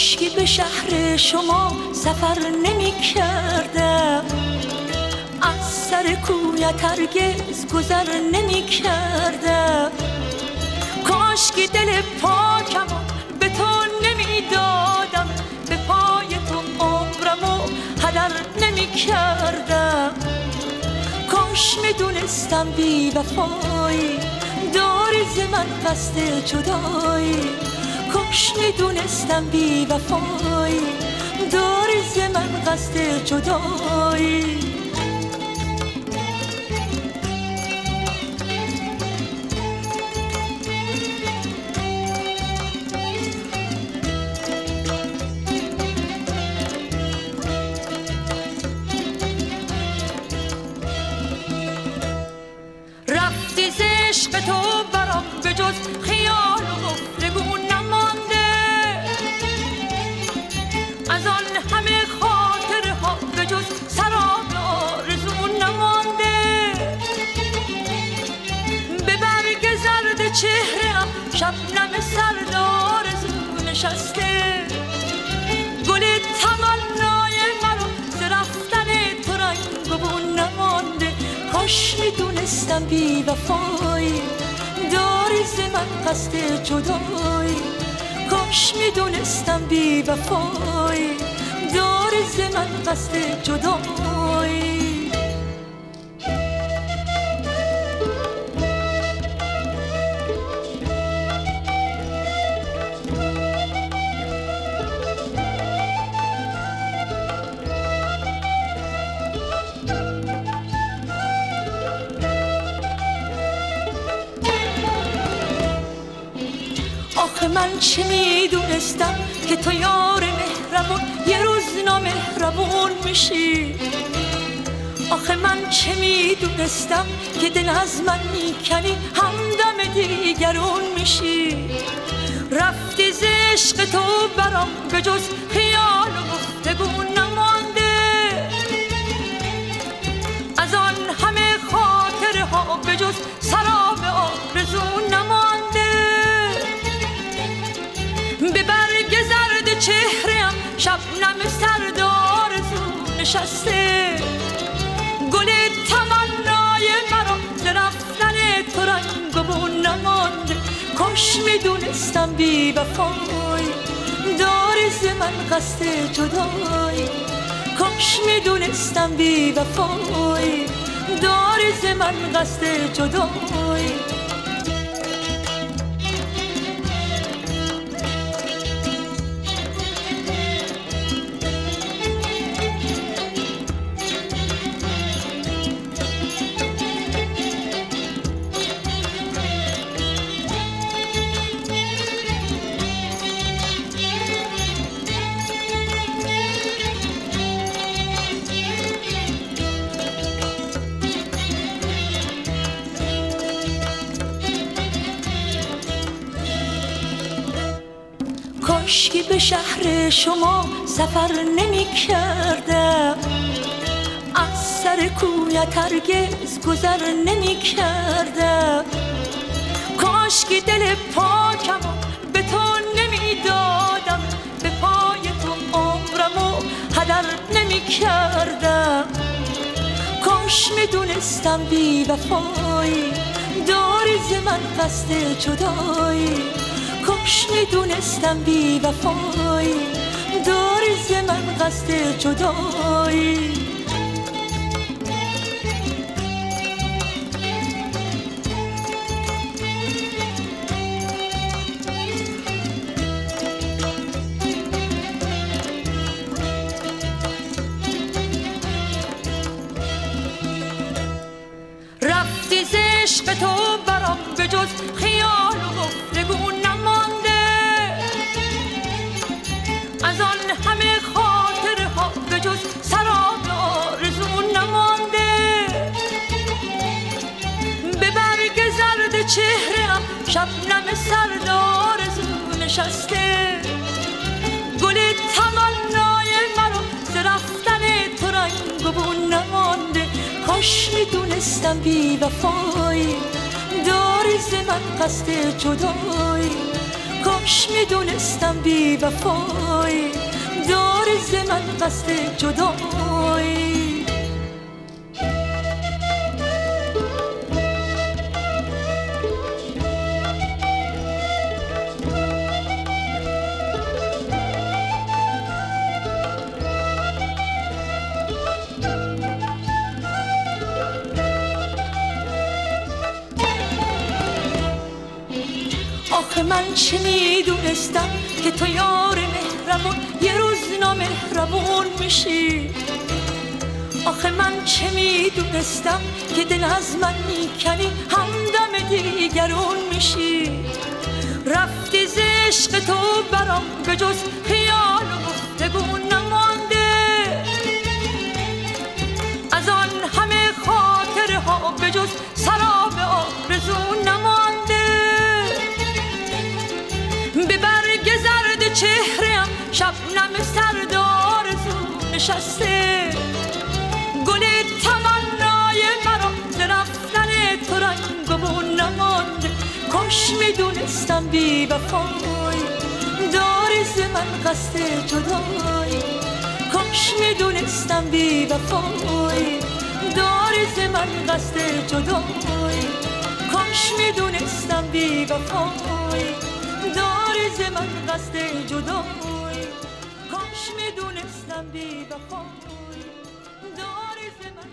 کاشکی به شهر شما سفر نمی کردم از سر کویت هرگز گذر نمی کردم کاشکی دل پاکم به تو نمی دادم به پای تو عمرم و هدر نمی کردم کاش می دونستم بی وفایی داری ز من قصد جدایی. کاش می‌دونستم بی وفایی داری ز من قصد جدایی. می‌دونستم بی وفایی داری ز من قصد جدایی کاش می‌دونستم بی وفایی داری ز من قصد جدایی من چه می‌دونستم که تو یار مهربون یه روز نامهربون میشی. آخه من چه می‌دونستم که دل از من می‌کنی همدم دیگرون میشی. رفتی ز عشق تو برام به جز خیال و گفتگو نمانده. از آن همه خاطرها به جز سراب آرزو به برگ زرد چهرم شبنم سرد آرزو نشسته. گل تمنای مرا ز رفتن تو رنگ و نمانده کاش می‌دونستم بی وفایی داری ز من قصد جدایی کاش می‌دونستم بی وفایی داری ز من قصد جدایی کاشکی به شهر شما سفر نمی کردم. از سر کویت هرگز گذر نمی کردم. کاشکی دل پاکم به تو نمی دادم. به پای تو عمرم و هدر نمی کردم. کاش می دونستم بی وفایی داری ز من قصد جدایی. کاش می‌دونستم بی وفایی داری ز من قصد جدایی. رفتی ز عشق تو برام به جز خیال و نشسته. گل تمنای مرا ز رفتن تو رنگ و نمانده. کاش می‌دونستم بی وفایی. داری ز من قصد جدایی. کاش می‌دونستم بی وفایی. دار ز من قصد جدایی. من چه می‌دونستم که تو یار مهربون یه روز نامهربون میشی. آخه من چه می‌دونستم که دل از من می‌کنی همدم دیگرون میشی. رفتی ز عشق تو برام به جز خیال و گفتگو نمانده. از آن همه خاطره ها به جز سراب نشسته گل تمنای مرا ز رفتن تو رنگ و نمانده کاش می‌دونستم بی وفای داری ز من قصد جدایی کاش می‌دونستم بی وفای داری ز من قصد جدایی کاش می‌دونستم بی وفای داری ز من قصد جدایی کاش می‌دونستم بی وفای. داری من